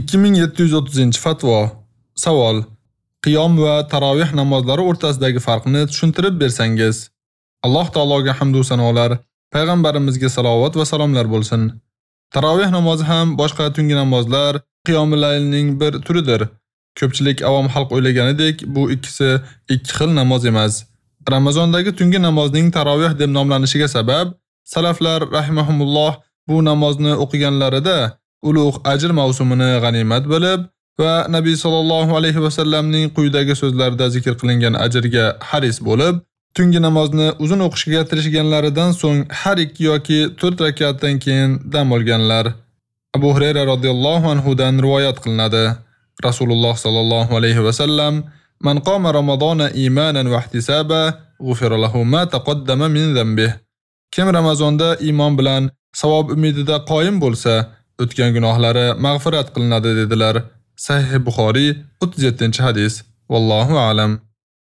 2730-fatvo. Savol: Qiyom va tarovih namozlari o'rtasidagi farqni tushuntirib bersangiz. Alloh taologa hamd va sanolar, payg'ambarimizga salovat va salomlar bo'lsin. Tarovih namozi ham boshqa tungi namozlar qiyomul laylning bir turidir. Ko'pchilik avom xalq o'ylaganidek, bu ikkisi ikki xil namoz emas. Ramazondagi tungi namozning tarovih deb nomlanishiga sabab salaflar rahimahumulloh bu namozni o'qiganlarida ulug' ajr mavsumini g'animat bilib va Nabiy sallallohu alayhi va sallamning quyidagi so'zlarida zikr qilingan ajrga haris bo'lib, tungi namozni uzun o'qishga tirishganlaridan so'ng har ikki yoki 4 rakatdan keyin dam olganlar. Abu Hurayra radhiyallohu anhu dan rivoyat qilinadi. Rasululloh sallallohu alayhi va sallam Man qoma Ramazona imanan va ihtisaba, g'ufira lahu ma taqaddama min dhanbihi. Kim Ramazonda iymon bilan savob umidida qoyim bo'lsa, o'tgan gunohlari mag'firat qilinadi dedilar. Sahih Buxoriy 37-hadis. Vallohu a'lam.